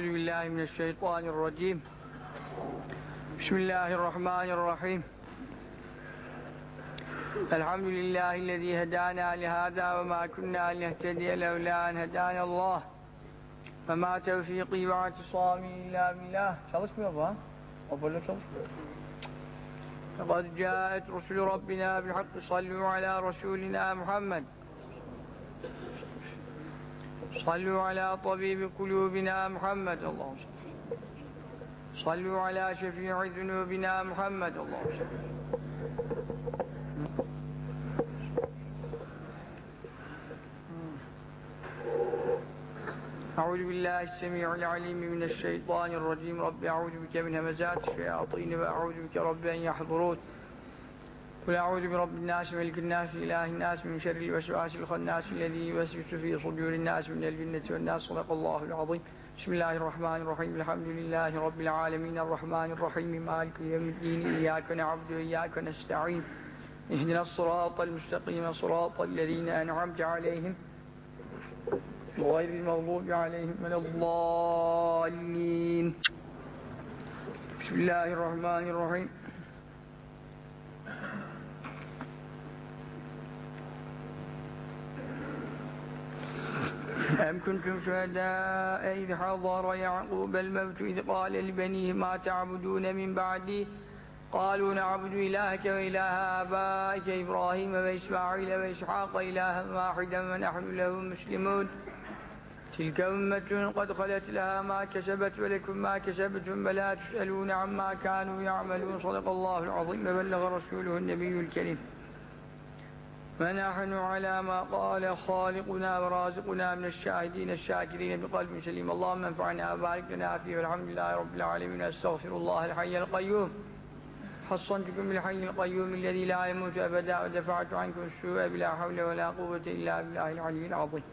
أعوذ بالله من الشيطان الرجيم. بسم الله الرحمن الرحيم. الحمد لله الذي هدانا لهذا وما كنا لنهتدي لولا أن هدانا الله. فما توفيقي واعتصامي إلا بالله. çalışmıyor bu ha? Hoparlör çalışmıyor. لقد جاءت رسل ربنا بالحق صلوا على رسولنا محمد. صلوا على طبيب قلوبنا محمد اللهم صل صلوا على شفيع ذنوبنا محمد اللهم صل أعوذ بالله السميع العليم من الشيطان الرجيم رب أعوذ بك من همزات الشياطين وأعوذ بك رب أن يحضرون قل أعوذ برب الناس ملك الناس إله الناس من شر الوسواس الخناس الذي يوسوس في صدور الناس من الجنة والناس. صدق الله العظيم. بسم الله الرحمن الرحيم. الحمد لله رب العالمين. الرحمن الرحيم. مالك يوم الدين. إياك نعبد وإياك نستعين. اهدنا الصراط المستقيم. صراط الذين أنعمت عليهم غير المغضوب عليهم من الضالين. بسم الله الرحمن الرحيم. أم كنتم شهداء إذ حضر يعقوب الموت إذ قال لبنيه ما تعبدون من بعدي؟ قالوا نعبد إلهك وإله آبائك إبراهيم وإسماعيل وإسحاق إلها واحدا ونحن له مسلمون. تلك أمة قد خلت لها ما كسبت ولكم ما كسبتم ولا تسألون عما كانوا يعملون. صدق الله العظيم. وبلغ رسوله النبي الكريم. ونحن على ما قال خالقنا ورازقنا من الشاهدين الشاكرين بقلب سليم اللهم انفعنا وبارك لنا فيه والحمد لله رب العالمين استغفر الله الحي القيوم حصنتكم بالحي القيوم الذي لا يموت ابدا ودفعت عنكم السوء بلا حول ولا قوه الا بالله العلي العظيم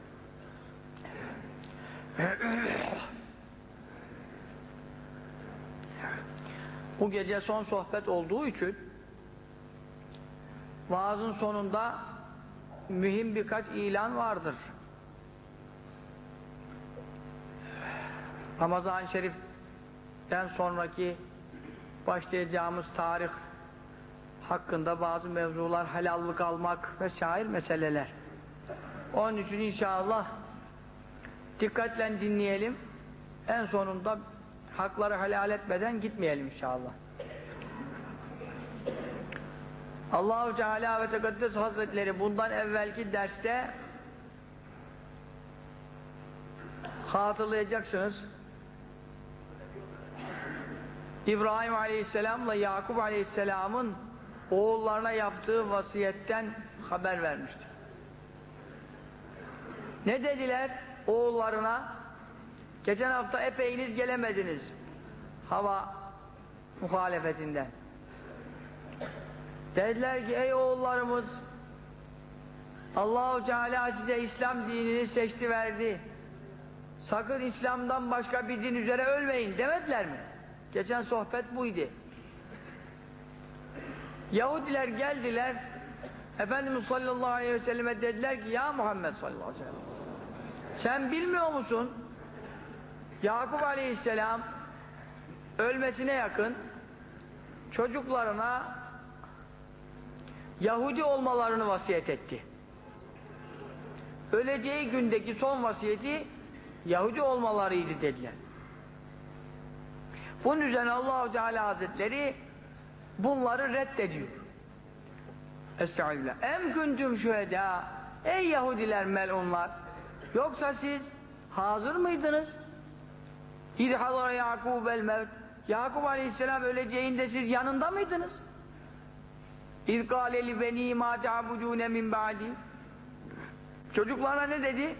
Bu gece son sohbet olduğu için vaazın sonunda mühim birkaç ilan vardır. Ramazan-ı Şerif'ten sonraki başlayacağımız tarih hakkında bazı mevzular helallik almak vesaire meseleler. Onun için inşallah dikkatle dinleyelim. En sonunda hakları helal etmeden gitmeyelim inşallah. Allahu Teala ve Tekaddes Hazretleri bundan evvelki derste hatırlayacaksınız. İbrahim Aleyhisselam'la Yakup Aleyhisselam'ın oğullarına yaptığı vasiyetten haber vermişti. Ne dediler oğullarına? Geçen hafta epeyiniz gelemediniz. Hava muhalefetinden. Dediler ki ey oğullarımız Allahu Teala size İslam dinini seçti verdi. Sakın İslam'dan başka bir din üzere ölmeyin demediler mi? Geçen sohbet buydu. Yahudiler geldiler Efendimiz sallallahu aleyhi ve selleme dediler ki ya Muhammed sallallahu aleyhi ve sellem sen bilmiyor musun Yakup aleyhisselam ölmesine yakın çocuklarına Yahudi olmalarını vasiyet etti. Öleceği gündeki son vasiyeti Yahudi olmalarıydı dediler. Bunun üzerine Allahu Teala Hazretleri bunları reddediyor. Estağfirullah. Em kuntum şühedâ Ey Yahudiler melunlar Yoksa siz hazır mıydınız? İdhalara Yakub el mevt Yakup aleyhisselam öleceğinde siz yanında mıydınız? Kâle li beni mâ ta'budûne min ba'di Çocuklarına ne dedi?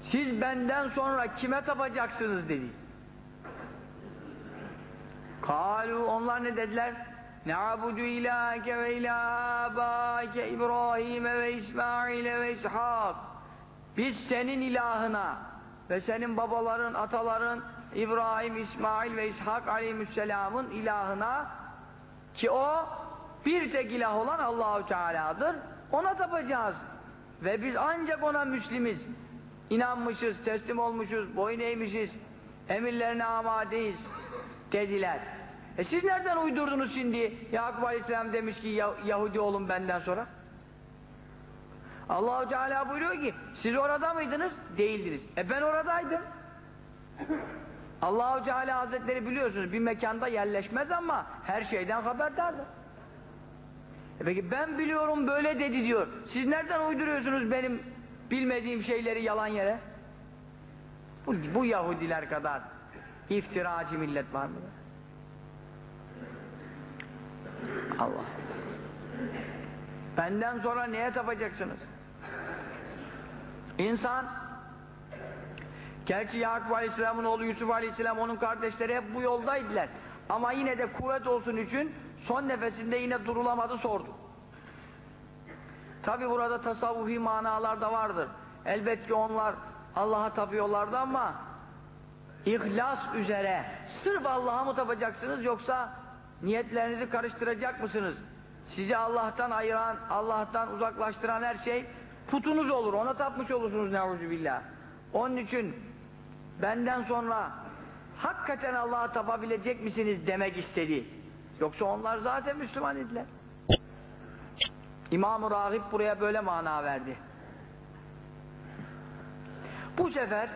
Siz benden sonra kime tapacaksınız dedi. Kalu onlar ne dediler? Na'budu ilâke ve ilâ bâke İbrahim'e ve İsmail'e ve İshak. Biz senin ilahına ve senin babaların, ataların İbrahim, İsmail ve İshak aleyhisselamın ilahına ki o bir tek ilah olan Allahu Teala'dır. Ona tapacağız. Ve biz ancak ona Müslimiz. inanmışız, teslim olmuşuz, boyun eğmişiz, emirlerine amadeyiz dediler. E siz nereden uydurdunuz şimdi? Yakup Aleyhisselam demiş ki "Ya- Yahudi olun benden sonra. Allahu Teala buyuruyor ki siz orada mıydınız? Değildiniz. E ben oradaydım. Allahu Teala Hazretleri biliyorsunuz bir mekanda yerleşmez ama her şeyden haberdardır. E peki ben biliyorum böyle dedi diyor. Siz nereden uyduruyorsunuz benim bilmediğim şeyleri yalan yere? Bu, bu Yahudiler kadar iftiracı millet var mı? Allah. Benden sonra neye tapacaksınız? İnsan Gerçi Yakup Aleyhisselam'ın oğlu Yusuf Aleyhisselam onun kardeşleri hep bu yoldaydılar. Ama yine de kuvvet olsun için son nefesinde yine durulamadı sordu. Tabi burada tasavvufi manalar da vardır. Elbet ki onlar Allah'a tapıyorlardı ama ihlas üzere sırf Allah'a mı tapacaksınız yoksa niyetlerinizi karıştıracak mısınız? Sizi Allah'tan ayıran, Allah'tan uzaklaştıran her şey putunuz olur. Ona tapmış olursunuz neuzubillah. Onun için benden sonra hakikaten Allah'a tapabilecek misiniz demek istedi. Yoksa onlar zaten Müslüman idiler. İmam-ı Rahip buraya böyle mana verdi. Bu sefer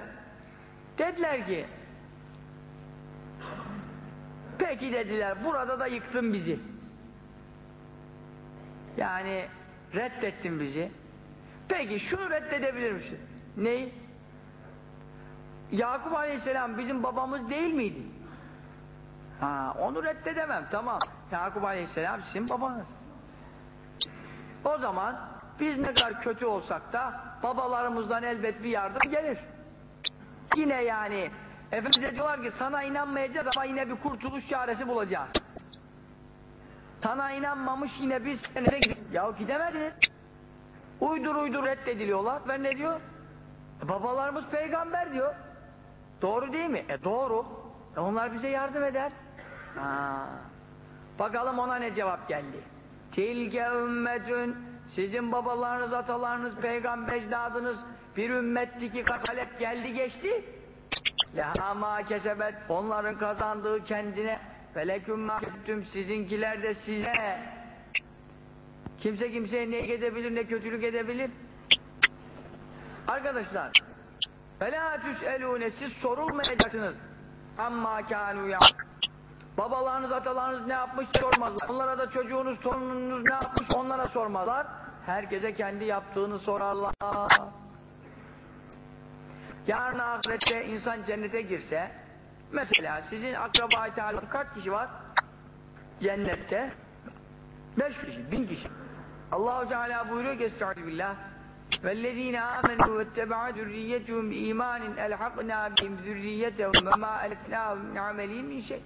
dediler ki peki dediler burada da yıktın bizi. Yani reddettin bizi. Peki şunu reddedebilir misin? Neyi? Yakup Aleyhisselam bizim babamız değil miydi? Ha, onu reddedemem tamam. Yakup Aleyhisselam sizin babanız. O zaman biz ne kadar kötü olsak da babalarımızdan elbet bir yardım gelir. Yine yani Efendimiz diyorlar ki sana inanmayacağız ama yine bir kurtuluş çaresi bulacağız. Sana inanmamış yine biz senede gidelim. Ya gidemezsiniz. Uydur uydur reddediliyorlar ve ne diyor? E, babalarımız peygamber diyor. Doğru değil mi? E doğru. E, onlar bize yardım eder. Ha. Bakalım ona ne cevap geldi. Tilke ümmetün sizin babalarınız, atalarınız, peygamber ecdadınız bir ümmetti ki kakalep geldi geçti. Leha ma kesebet onların kazandığı kendine feleküm ma kesebtüm sizinkiler de size kimse kimseye ne edebilir ne kötülük edebilir arkadaşlar فَلَا تُسْأَلُونَ siz sorulmayacaksınız amma kânû ya babalarınız atalarınız ne yapmış sormazlar onlara da çocuğunuz torununuz ne yapmış onlara sormazlar herkese kendi yaptığını sorarlar yarın ahirette insan cennete girse mesela sizin akraba-i teala kaç kişi var cennette beş kişi, bin kişi Allahu Teala buyuruyor ki Estaizu billah وَالَّذ۪ينَ آمَنُوا وَاتَّبَعَ ذُرِّيَّتُهُمْ بِإِيمَانٍ أَلْحَقْنَا بِهِمْ ذُرِّيَّتَهُمْ وَمَا أَلَتْنَاهُمْ مِنْ عَمَلِهِمْ مِنْ شَيْءٍ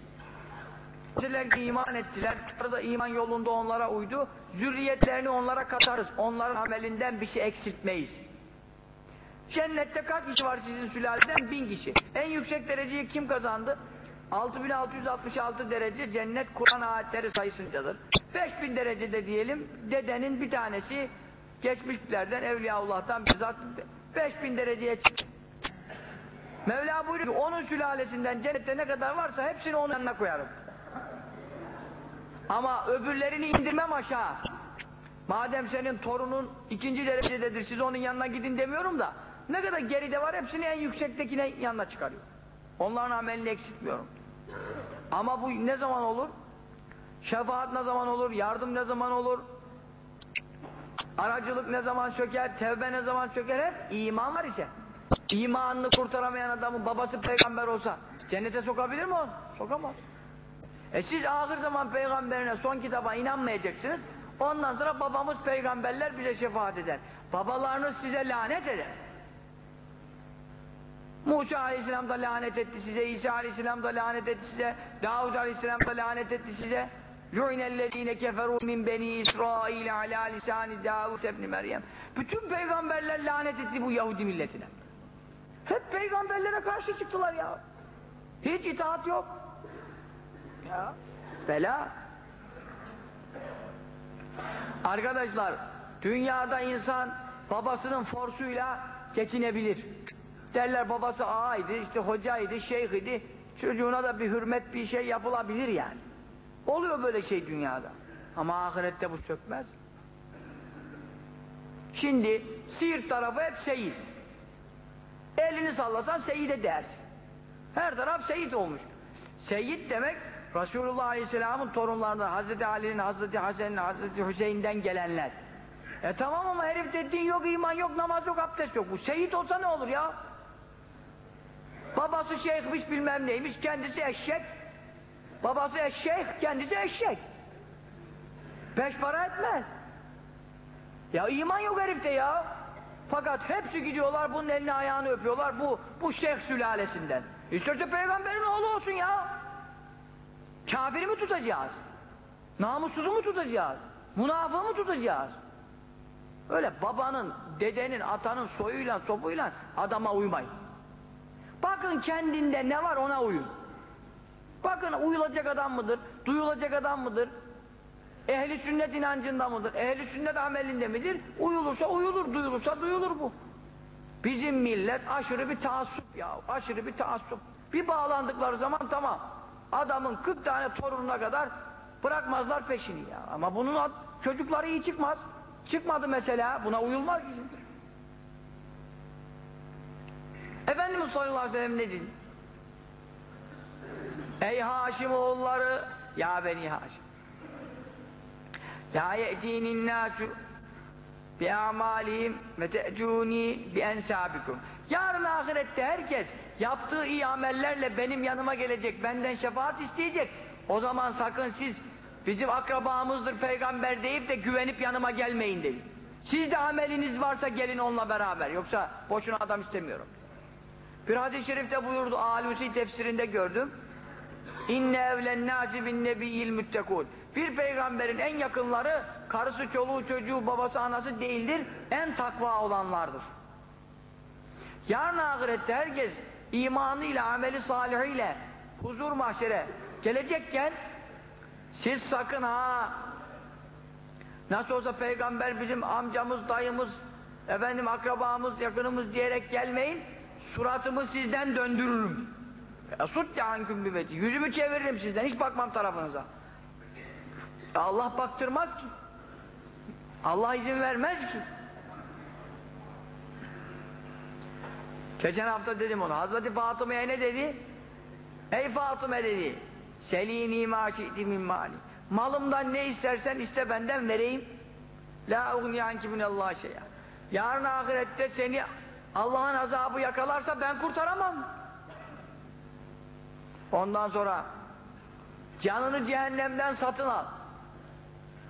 Kimseler ki iman ettiler, da iman yolunda onlara uydu, zürriyetlerini onlara katarız, onların amelinden bir şey eksiltmeyiz. Cennette kaç kişi var sizin sülaleden? Bin kişi. En yüksek dereceyi kim kazandı? 6666 derece cennet Kur'an ayetleri sayısıncadır. 5000 derecede diyelim dedenin bir tanesi geçmişlerden Evliyaullah'tan bizzat 5000 dereceye çıktı. Mevla buyuruyor onun sülalesinden cennette ne kadar varsa hepsini onun yanına koyarım. Ama öbürlerini indirmem aşağı. Madem senin torunun ikinci derecededir siz onun yanına gidin demiyorum da ne kadar geride var hepsini en yüksektekine yanına çıkarıyor. Onların amelini eksiltmiyorum. Ama bu ne zaman olur? Şefaat ne zaman olur? Yardım ne zaman olur? Aracılık ne zaman çöker? Tevbe ne zaman çöker? Hep iman var ise. İmanını kurtaramayan adamın babası peygamber olsa cennete sokabilir mi onu? Sokamaz. E siz ahir zaman peygamberine son kitaba inanmayacaksınız. Ondan sonra babamız peygamberler bize şefaat eder. Babalarınız size lanet eder. Musa aleyhisselam da lanet etti size, İsa aleyhisselam da lanet etti size, Davud aleyhisselam da lanet etti size. Lu'inellezine keferu min beni İsrail ala lisani Davud ibn Meryem. Bütün peygamberler lanet etti bu Yahudi milletine. Hep peygamberlere karşı çıktılar ya. Hiç itaat yok. Ya. Bela. Arkadaşlar, dünyada insan babasının forsuyla geçinebilir. Derler babası ağaydı, işte hocaydı, şeyhidi. Çocuğuna da bir hürmet bir şey yapılabilir yani. Oluyor böyle şey dünyada. Ama ahirette bu çökmez. Şimdi Siirt tarafı hep seyit. Elini sallasan seyide dersin. Her taraf seyit olmuş. Seyit demek Resulullah Aleyhisselam'ın torunlarından Hazreti Ali'nin, Hazreti Hasan'ın, Hazreti Hüseyin'den gelenler. E tamam ama herif din yok, iman yok, namaz yok, abdest yok. Bu seyit olsa ne olur ya? Babası şeyhmiş bilmem neymiş, kendisi eşek. Babası eşek, kendisi eşek. Beş para etmez. Ya iman yok herifte ya. Fakat hepsi gidiyorlar bunun elini ayağını öpüyorlar bu bu şeyh sülalesinden. İsterse peygamberin oğlu olsun ya. Kafiri mi tutacağız? Namussuzu mu tutacağız? Münafığı mı tutacağız? Öyle babanın, dedenin, atanın soyuyla, sopuyla adama uymayın. Bakın kendinde ne var ona uyun. Bakın uyulacak adam mıdır? Duyulacak adam mıdır? Ehli sünnet inancında mıdır? Ehli sünnet amelinde midir? Uyulursa uyulur, duyulursa duyulur bu. Bizim millet aşırı bir taassup ya, aşırı bir taassup. Bir bağlandıkları zaman tamam. Adamın 40 tane torununa kadar bırakmazlar peşini ya. Ama bunun çocukları iyi çıkmaz. Çıkmadı mesela, buna uyulmaz bizim. Efendimiz sallallahu aleyhi ve sellem ne dedi? Ey Haşim oğulları, ya beni Haşim. La ye'tinin nasu bi amalihim ve te'cuni bi ensabikum. Yarın ahirette herkes yaptığı iyi amellerle benim yanıma gelecek, benden şefaat isteyecek. O zaman sakın siz bizim akrabamızdır peygamber deyip de güvenip yanıma gelmeyin dedi. Sizde ameliniz varsa gelin onunla beraber. Yoksa boşuna adam istemiyorum. Bir hadis-i şerifte buyurdu, Alusi tefsirinde gördüm. İnne evlen nasi bin nebiyil müttekûn. Bir peygamberin en yakınları karısı, çoluğu, çocuğu, babası, anası değildir. En takva olanlardır. Yarın ahirette herkes imanıyla, ameli salihiyle huzur mahşere gelecekken siz sakın ha nasıl olsa peygamber bizim amcamız, dayımız, efendim akrabamız, yakınımız diyerek gelmeyin suratımı sizden döndürürüm. Asut yanküm bibeti. Yüzümü çeviririm sizden. Hiç bakmam tarafınıza. Allah baktırmaz ki. Allah izin vermez ki. Geçen hafta dedim ona. Hazreti Fatıma'ya ne dedi? Ey Fatıma dedi. Selini ma şi'ti min mali. Malımdan ne istersen iste benden vereyim. La ugni anki minallah şey'a. Yarın ahirette seni Allah'ın azabı yakalarsa ben kurtaramam. Ondan sonra canını cehennemden satın al.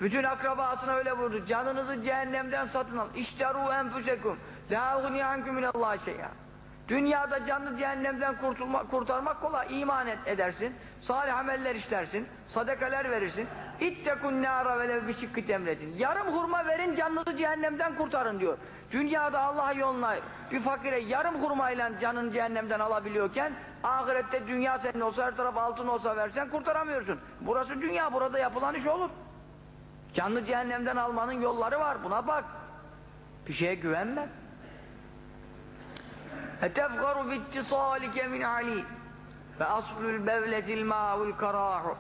Bütün akrabasına öyle vurdu. Canınızı cehennemden satın al. İşteru enfüsekum. La ugni ankum minallah şey'a. Dünyada canını cehennemden kurtulma, kurtarmak kolay. İman et, edersin. Salih ameller işlersin. Sadakaler verirsin. İttekun nâra velev bişikki temredin. Yarım hurma verin canınızı cehennemden kurtarın diyor. Dünyada Allah yoluna bir fakire yarım hurmayla canını cehennemden alabiliyorken ahirette dünya senin olsa her taraf altın olsa versen kurtaramıyorsun. Burası dünya burada yapılan iş olur. Canlı cehennemden almanın yolları var buna bak. Bir şeye güvenme. Etefgaru bittisalike min Ali ve aslul bevletil ma'ul karahu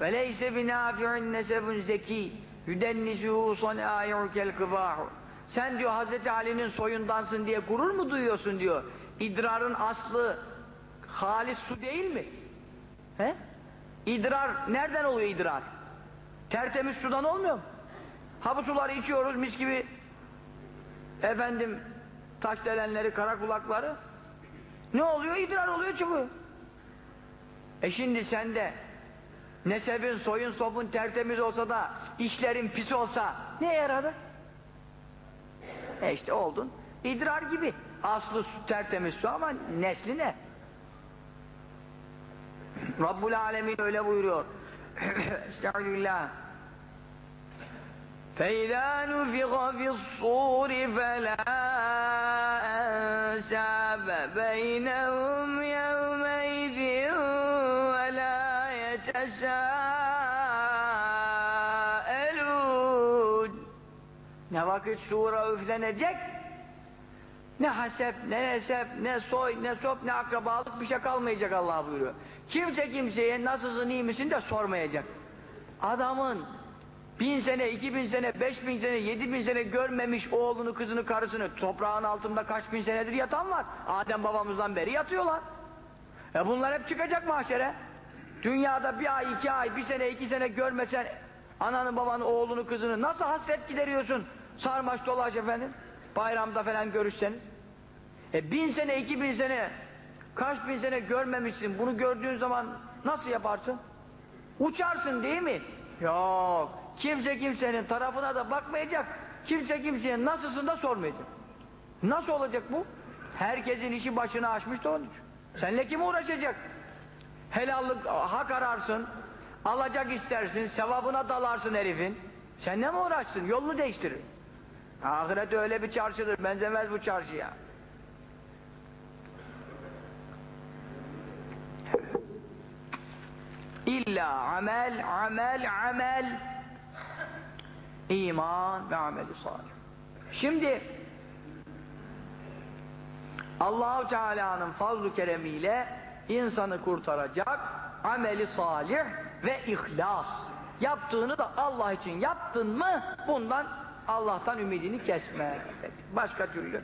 ve leyse binafi'in nesebun zeki yüdennisuhu sanâi'ukel kıbâhu sen diyor Hazreti Ali'nin soyundansın diye gurur mu duyuyorsun diyor. İdrarın aslı halis su değil mi? He? İdrar nereden oluyor idrar? Tertemiz sudan olmuyor mu? Ha bu suları içiyoruz mis gibi efendim taş delenleri, kara kulakları ne oluyor? İdrar oluyor çıkıyor. E şimdi sende nesebin, soyun, sopun tertemiz olsa da işlerin pis olsa ne yaradı? E işte oldun idrar gibi. Aslı su, tertemiz su ama nesli ne? Rabbul Alemin öyle buyuruyor. Estağfirullah. فإذا نفخ في الصور فلا أنساب بينهم يومئذ akit, suğura üflenecek ne hasep, ne nesep, ne soy, ne sop, ne akrabalık bir şey kalmayacak Allah buyuruyor. Kimse kimseye nasılsın, iyi misin de sormayacak. Adamın bin sene, iki bin sene, beş bin sene, yedi bin sene görmemiş oğlunu, kızını, karısını toprağın altında kaç bin senedir yatan var. Adem babamızdan beri yatıyorlar. E bunlar hep çıkacak mahşere. Dünyada bir ay, iki ay, bir sene, iki sene görmesen ananı, babanı, oğlunu, kızını nasıl hasret gideriyorsun? Sarmaş dolaş efendim. Bayramda falan görüşseniz. E bin sene, iki bin sene, kaç bin sene görmemişsin. Bunu gördüğün zaman nasıl yaparsın? Uçarsın değil mi? Yok. Kimse kimsenin tarafına da bakmayacak. Kimse kimseye nasılsın da sormayacak. Nasıl olacak bu? Herkesin işi başına açmış da onun için. Seninle kim uğraşacak? Helallık, hak ararsın, alacak istersin, sevabına dalarsın herifin. Sen ne mi uğraşsın? Yolunu değiştirir. Ahiret öyle bir çarşıdır, benzemez bu çarşıya. İlla amel, amel, amel. İman ve ameli salih. Şimdi Allahu Teala'nın fazl-ı keremiyle insanı kurtaracak ameli salih ve ihlas. Yaptığını da Allah için yaptın mı bundan Allah'tan ümidini kesme. Başka türlü.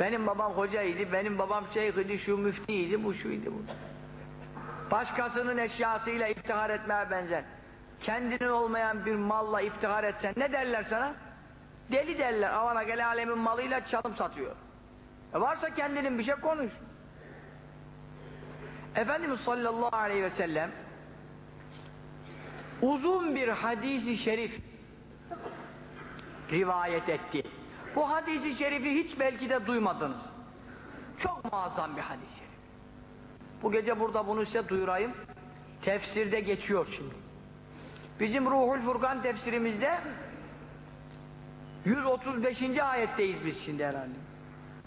Benim babam hocaydı, benim babam şeyhidi, şu müftiydi, bu şuydu, bu. Başkasının eşyasıyla iftihar etmeye benzer. Kendinin olmayan bir malla iftihar etsen ne derler sana? Deli derler. Avana gele alemin malıyla çalım satıyor. E varsa kendinin bir şey konuş. Efendimiz sallallahu aleyhi ve sellem uzun bir hadisi şerif rivayet etti. Bu hadisi şerifi hiç belki de duymadınız. Çok muazzam bir hadis-i şerif. Bu gece burada bunu size duyurayım. Tefsirde geçiyor şimdi. Bizim Ruhul Furkan tefsirimizde 135. ayetteyiz biz şimdi herhalde.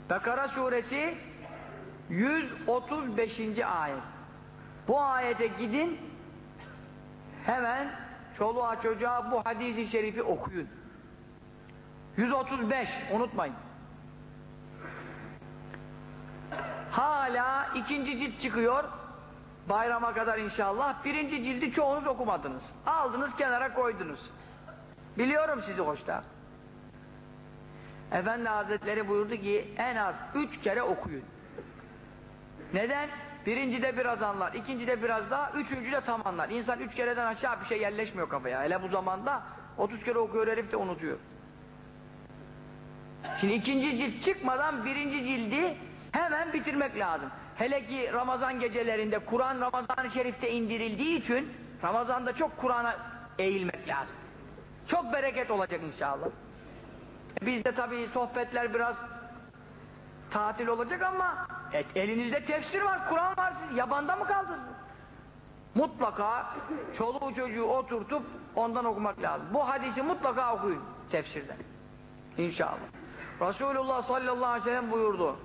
Bekara suresi 135. ayet. Bu ayete gidin hemen çoluğa çocuğa bu hadisi şerifi okuyun. 135 unutmayın. Hala ikinci cilt çıkıyor. Bayrama kadar inşallah. Birinci cildi çoğunuz okumadınız. Aldınız kenara koydunuz. Biliyorum sizi hoşta. Efendi Hazretleri buyurdu ki en az üç kere okuyun. Neden? Birincide biraz anlar, ikincide biraz daha, üçüncüde tam anlar. İnsan üç kereden aşağı bir şey yerleşmiyor kafaya. Hele bu zamanda 30 kere okuyor herif de unutuyor. Şimdi ikinci cilt çıkmadan birinci cildi hemen bitirmek lazım. Hele ki Ramazan gecelerinde Kur'an Ramazan-ı Şerif'te indirildiği için Ramazan'da çok Kur'an'a eğilmek lazım. Çok bereket olacak inşallah. Bizde tabii sohbetler biraz tatil olacak ama et, elinizde tefsir var, Kur'an var siz yabanda mı kaldınız? Mutlaka çoluğu çocuğu oturtup ondan okumak lazım. Bu hadisi mutlaka okuyun tefsirden. İnşallah. Resulullah sallallahu aleyhi ve sellem buyurdu.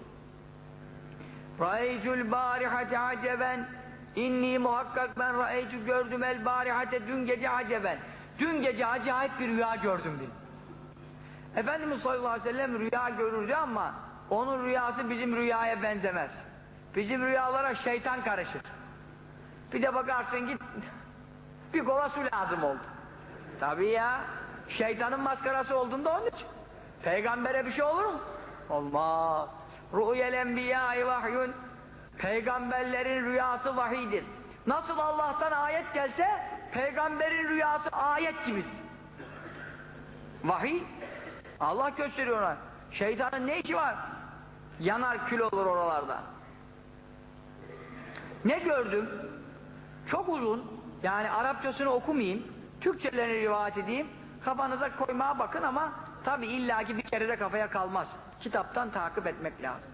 Ra'eytül barihate aceben inni muhakkak ben ra'eytü gördüm el barihate dün gece aceben. Dün gece acayip bir rüya gördüm dedi. Efendimiz sallallahu aleyhi ve sellem rüya görürdü ama onun rüyası bizim rüyaya benzemez. Bizim rüyalara şeytan karışır. Bir de bakarsın git bir kova su lazım oldu. Tabii ya şeytanın maskarası olduğunda onun için. Peygambere bir şey olur mu? Olmaz. Ru'yel enbiyâi vahyun Peygamberlerin rüyası vahidir. Nasıl Allah'tan ayet gelse peygamberin rüyası ayet gibidir. Vahiy Allah gösteriyor ona. Şeytanın ne işi var? Yanar kül olur oralarda. Ne gördüm? Çok uzun. Yani Arapçasını okumayayım. Türkçelerini rivayet edeyim. Kafanıza koymaya bakın ama tabi illaki bir kere de kafaya kalmaz. Kitaptan takip etmek lazım.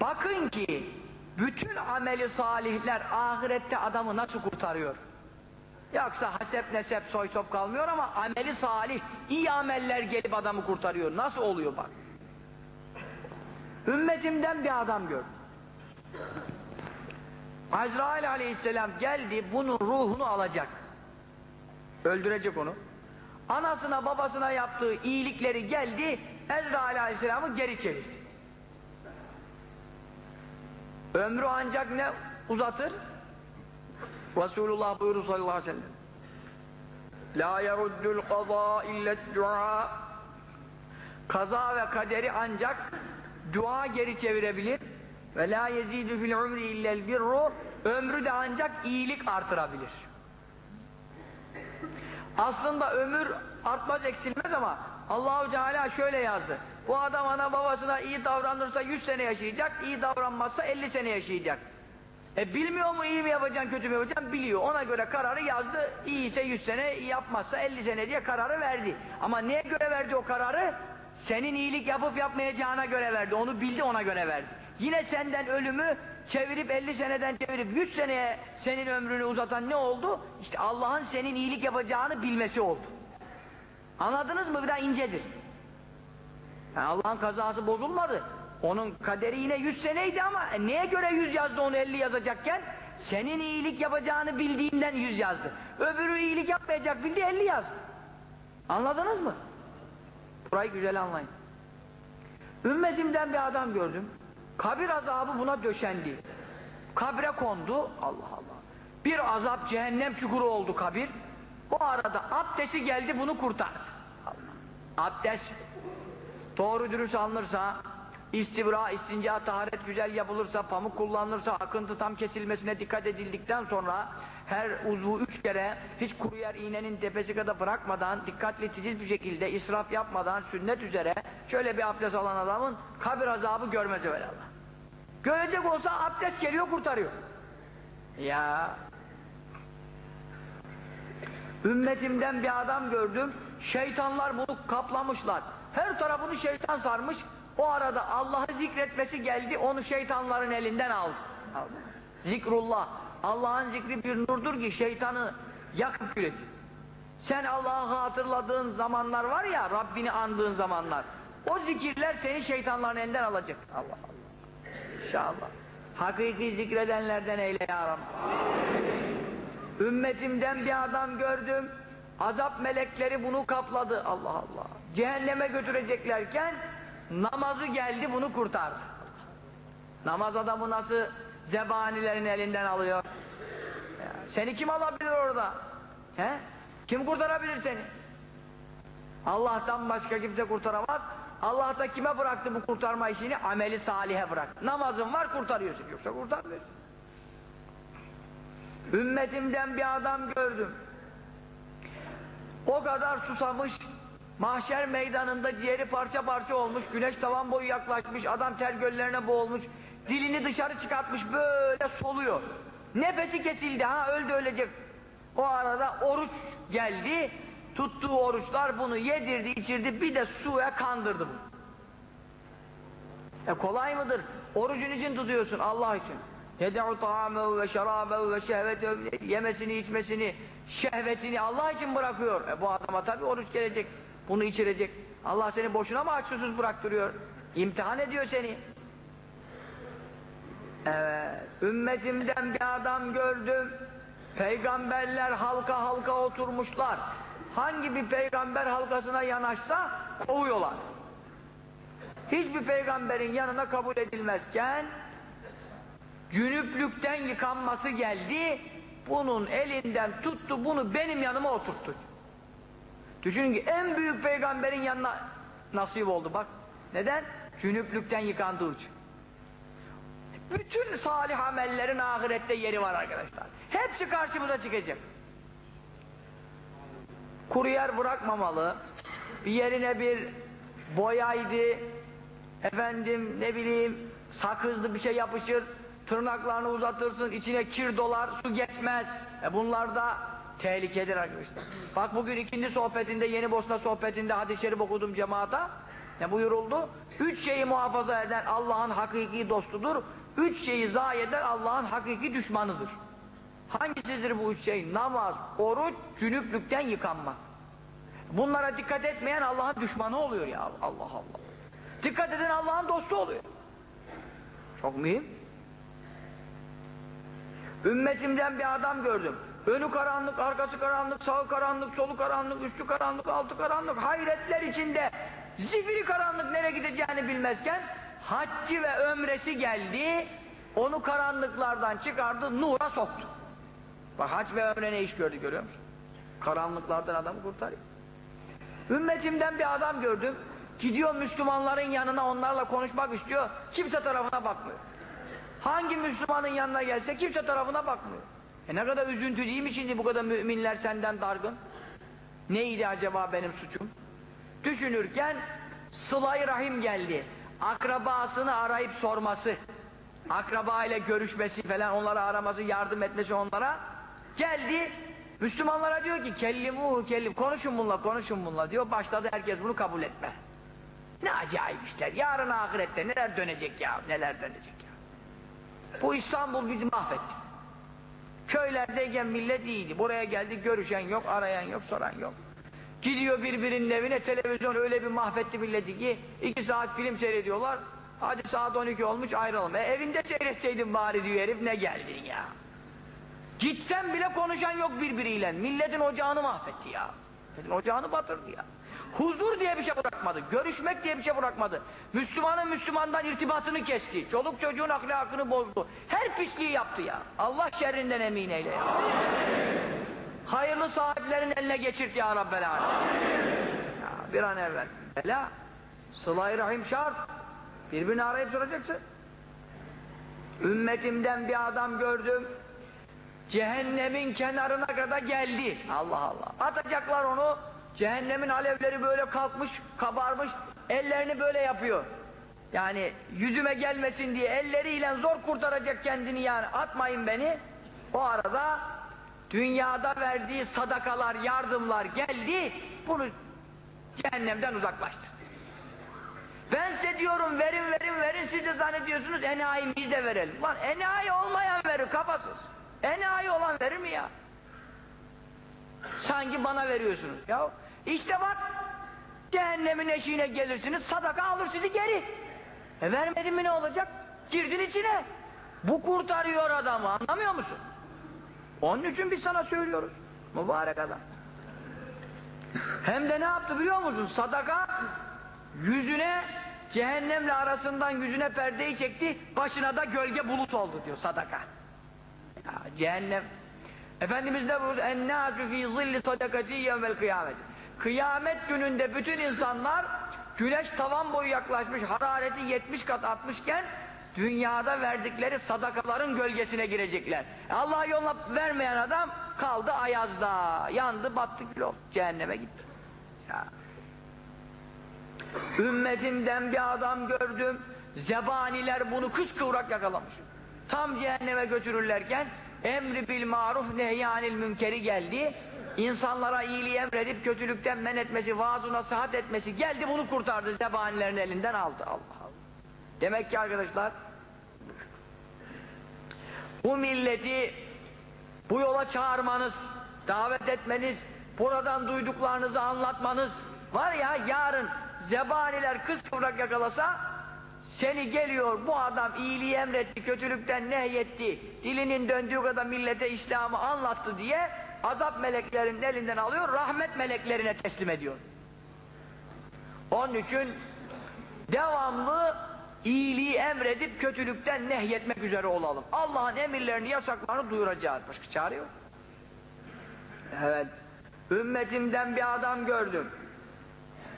Bakın ki bütün ameli salihler ahirette adamı nasıl kurtarıyor? Yoksa hasep nesep soy sop kalmıyor ama ameli salih, iyi ameller gelip adamı kurtarıyor. Nasıl oluyor bak. Ümmetimden bir adam gördüm. Azrail aleyhisselam geldi bunun ruhunu alacak. Öldürecek onu. Anasına babasına yaptığı iyilikleri geldi Ezrail Aleyhisselam'ı geri çevirdi. Ömrü ancak ne uzatır? Resulullah buyurur sallallahu aleyhi ve sellem. La yeruddul kaza illet dua. Kaza ve kaderi ancak dua geri çevirebilir. Ve la yezidu fil umri illel birru. Ömrü de ancak iyilik artırabilir. Aslında ömür artmaz eksilmez ama Allahu Teala şöyle yazdı. Bu adam ana babasına iyi davranırsa 100 sene yaşayacak, iyi davranmazsa 50 sene yaşayacak. E bilmiyor mu iyi mi yapacaksın, kötü mü yapacaksın? Biliyor. Ona göre kararı yazdı. İyi ise 100 sene, yapmazsa 50 sene diye kararı verdi. Ama neye göre verdi o kararı? Senin iyilik yapıp yapmayacağına göre verdi. Onu bildi ona göre verdi. Yine senden ölümü çevirip 50 seneden çevirip 100 seneye senin ömrünü uzatan ne oldu? İşte Allah'ın senin iyilik yapacağını bilmesi oldu. Anladınız mı? Bir daha incedir. Yani Allah'ın kazası bozulmadı. Onun kaderi yine 100 seneydi ama e, neye göre 100 yazdı onu 50 yazacakken? Senin iyilik yapacağını bildiğinden 100 yazdı. Öbürü iyilik yapmayacak bildi 50 yazdı. Anladınız mı? Burayı güzel anlayın. Ümmetimden bir adam gördüm. Kabir azabı buna döşendi. Kabre kondu. Allah Allah. Bir azap cehennem çukuru oldu kabir. O arada abdesti geldi bunu kurtardı. Allah. Abdest doğru dürüst alınırsa, istibra, istinca, taharet güzel yapılırsa, pamuk kullanılırsa, akıntı tam kesilmesine dikkat edildikten sonra her uzvu üç kere hiç kuru yer iğnenin tepesi kadar bırakmadan, dikkatli titiz bir şekilde, israf yapmadan, sünnet üzere şöyle bir abdest alan adamın kabir azabı görmez evvelallah. Görecek olsa abdest geliyor kurtarıyor. Ya Ümmetimden bir adam gördüm. Şeytanlar bunu kaplamışlar. Her tarafını şeytan sarmış. O arada Allah'ı zikretmesi geldi. Onu şeytanların elinden aldı. aldı. Zikrullah. Allah'ın zikri bir nurdur ki şeytanı yakıp gül Sen Allah'ı hatırladığın zamanlar var ya, Rabbini andığın zamanlar. O zikirler seni şeytanların elinden alacak. Allah Allah. İnşallah. Hakiki zikredenlerden eyle ya Rabbi. Ümmetimden bir adam gördüm. Azap melekleri bunu kapladı. Allah Allah. Cehenneme götüreceklerken namazı geldi bunu kurtardı. Namaz adamı nasıl zebanilerin elinden alıyor? Seni kim alabilir orada? He? Kim kurtarabilir seni? Allah'tan başka kimse kurtaramaz. Allah da kime bıraktı bu kurtarma işini? Ameli salihe bıraktı. Namazın var kurtarıyorsun. Yoksa kurtarmıyorsun. Ümmetimden bir adam gördüm. O kadar susamış, mahşer meydanında ciğeri parça parça olmuş, güneş tavan boyu yaklaşmış, adam ter göllerine boğulmuş, Dilini dışarı çıkartmış böyle soluyor. Nefesi kesildi ha öldü ölecek. O arada oruç geldi. Tuttuğu oruçlar bunu yedirdi içirdi bir de suya kandırdı bunu. E kolay mıdır? Orucun için tutuyorsun Allah için. Yed'u ta'amehu ve şerabehu ve şehvetehu yemesini içmesini şehvetini Allah için bırakıyor. E bu adama tabi oruç gelecek. Bunu içirecek. Allah seni boşuna mı açsızsız bıraktırıyor? İmtihan ediyor seni. Evet. Ümmetimden bir adam gördüm. Peygamberler halka halka oturmuşlar. Hangi bir peygamber halkasına yanaşsa kovuyorlar. Hiçbir peygamberin yanına kabul edilmezken cünüplükten yıkanması geldi, bunun elinden tuttu, bunu benim yanıma oturttu. Düşünün ki en büyük peygamberin yanına nasip oldu bak. Neden? Cünüplükten yıkandığı için. Bütün salih amellerin ahirette yeri var arkadaşlar. Hepsi karşımıza çıkacak. Kuru yer bırakmamalı. Bir yerine bir boyaydı, efendim ne bileyim sakızlı bir şey yapışır, tırnaklarını uzatırsın, içine kir dolar, su geçmez. E bunlar da tehlikedir arkadaşlar. Bak bugün ikinci sohbetinde, Yeni Bosna sohbetinde hadis-i şerif okudum cemaata. Ne buyuruldu? Üç şeyi muhafaza eden Allah'ın hakiki dostudur. Üç şeyi zayi eden Allah'ın hakiki düşmanıdır. Hangisidir bu üç şey? Namaz, oruç, cünüplükten yıkanma. Bunlara dikkat etmeyen Allah'ın düşmanı oluyor ya. Allah Allah. Dikkat eden Allah'ın dostu oluyor. Çok mühim. Ümmetimden bir adam gördüm. Önü karanlık, arkası karanlık, sağı karanlık, solu karanlık, üstü karanlık, altı karanlık, hayretler içinde zifiri karanlık nereye gideceğini bilmezken haccı ve ömresi geldi onu karanlıklardan çıkardı nura soktu. Bak hac ve ömre ne iş gördü görüyor musun? Karanlıklardan adamı kurtarıyor. Ümmetimden bir adam gördüm gidiyor Müslümanların yanına onlarla konuşmak istiyor kimse tarafına bakmıyor. Hangi Müslümanın yanına gelse kimse tarafına bakmıyor. E ne kadar üzüntü değil mi şimdi bu kadar müminler senden dargın? Neydi acaba benim suçum? Düşünürken sıla rahim geldi akrabasını arayıp sorması. Akraba ile görüşmesi falan onları araması yardım etmesi onlara. Geldi Müslümanlara diyor ki kellimu kellim konuşun bununla konuşun bununla. diyor. Başladı herkes bunu kabul etme. Ne acayip işler. Yarın ahirette neler dönecek ya neler dönecek ya. Bu İstanbul bizi mahvetti. Köylerdeyken millet iyiydi. Buraya geldi görüşen yok arayan yok soran yok Gidiyor birbirinin evine televizyon öyle bir mahvetti milleti ki iki saat film seyrediyorlar. Hadi saat 12 olmuş ayrılalım. E evinde seyretseydin bari diyor herif ne geldin ya. Gitsen bile konuşan yok birbiriyle. Milletin ocağını mahvetti ya. Milletin ocağını batırdı ya. Huzur diye bir şey bırakmadı. Görüşmek diye bir şey bırakmadı. Müslümanın Müslümandan irtibatını kesti. Çoluk çocuğun ahlakını bozdu. Her pisliği yaptı ya. Allah şerrinden emin eyle ya. Hayırlı sahiplerin eline geçirt ya Rabbel Alem. Ya bir an evvel. Bela. Sıla-i Rahim şart. Birbirini arayıp soracaksın. Ümmetimden bir adam gördüm. Cehennemin kenarına kadar geldi. Allah Allah. Atacaklar onu. Cehennemin alevleri böyle kalkmış, kabarmış. Ellerini böyle yapıyor. Yani yüzüme gelmesin diye elleriyle zor kurtaracak kendini yani. Atmayın beni. O arada dünyada verdiği sadakalar, yardımlar geldi, bunu cehennemden uzaklaştırdı. Ben size diyorum verin verin verin, siz de zannediyorsunuz enayi biz de verelim. Lan enayi olmayan verir kafasız. Enayi olan verir mi ya? Sanki bana veriyorsunuz. Ya işte bak, cehennemin eşiğine gelirsiniz, sadaka alır sizi geri. E vermedin mi ne olacak? Girdin içine. Bu kurtarıyor adamı, anlamıyor musun? Onun için biz sana söylüyoruz. Mübarek adam. Hem de ne yaptı biliyor musun? Sadaka yüzüne cehennemle arasından yüzüne perdeyi çekti, başına da gölge bulut oldu diyor sadaka. Ya, cehennem Efendimiz de buyurdu ennâsü fî zilli sadakati yevmel kıyamet. Kıyamet gününde bütün insanlar güneş tavan boyu yaklaşmış, harareti 70 kat atmışken dünyada verdikleri sadakaların gölgesine girecekler. Allah yoluna vermeyen adam kaldı ayazda, yandı, battı kül cehenneme gitti. Ya. Ümmetimden bir adam gördüm, zebaniler bunu kıskıvrak yakalamış. Tam cehenneme götürürlerken emri bil maruf nehyanil münkeri geldi. İnsanlara iyiliği emredip kötülükten men etmesi, vaaz nasihat etmesi geldi bunu kurtardı. Zebanilerin elinden aldı. Allah Allah. Demek ki arkadaşlar bu milleti bu yola çağırmanız, davet etmeniz, buradan duyduklarınızı anlatmanız var ya yarın zebaniler kıskıvrak yakalasa seni geliyor bu adam iyiliği emretti, kötülükten nehyetti, dilinin döndüğü kadar millete İslam'ı anlattı diye azap meleklerinin elinden alıyor, rahmet meleklerine teslim ediyor. Onun için devamlı iyiliği emredip kötülükten nehyetmek üzere olalım. Allah'ın emirlerini, yasaklarını duyuracağız. Başka çare yok. Evet. Ümmetimden bir adam gördüm.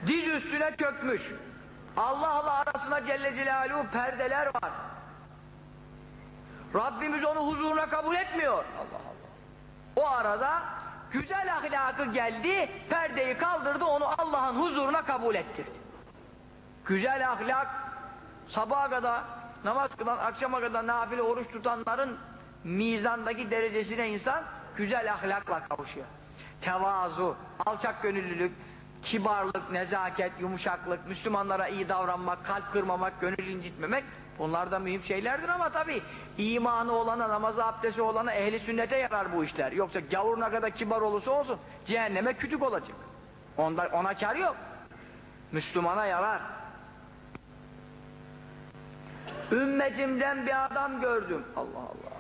Diz üstüne çökmüş. Allah'la arasına Celle Celaluhu perdeler var. Rabbimiz onu huzuruna kabul etmiyor. Allah Allah. O arada güzel ahlakı geldi, perdeyi kaldırdı, onu Allah'ın huzuruna kabul ettirdi. Güzel ahlak, sabaha kadar namaz kılan, akşama kadar nafile oruç tutanların mizandaki derecesine insan güzel ahlakla kavuşuyor. Tevazu, alçak gönüllülük, kibarlık, nezaket, yumuşaklık, Müslümanlara iyi davranmak, kalp kırmamak, gönül incitmemek bunlar da mühim şeylerdir ama tabi imanı olana, namazı abdesti olana ehli sünnete yarar bu işler. Yoksa gavur ne kadar kibar olursa olsun cehenneme kütük olacak. Onda, ona kar yok. Müslümana yarar. Ümmetimden bir adam gördüm. Allah Allah.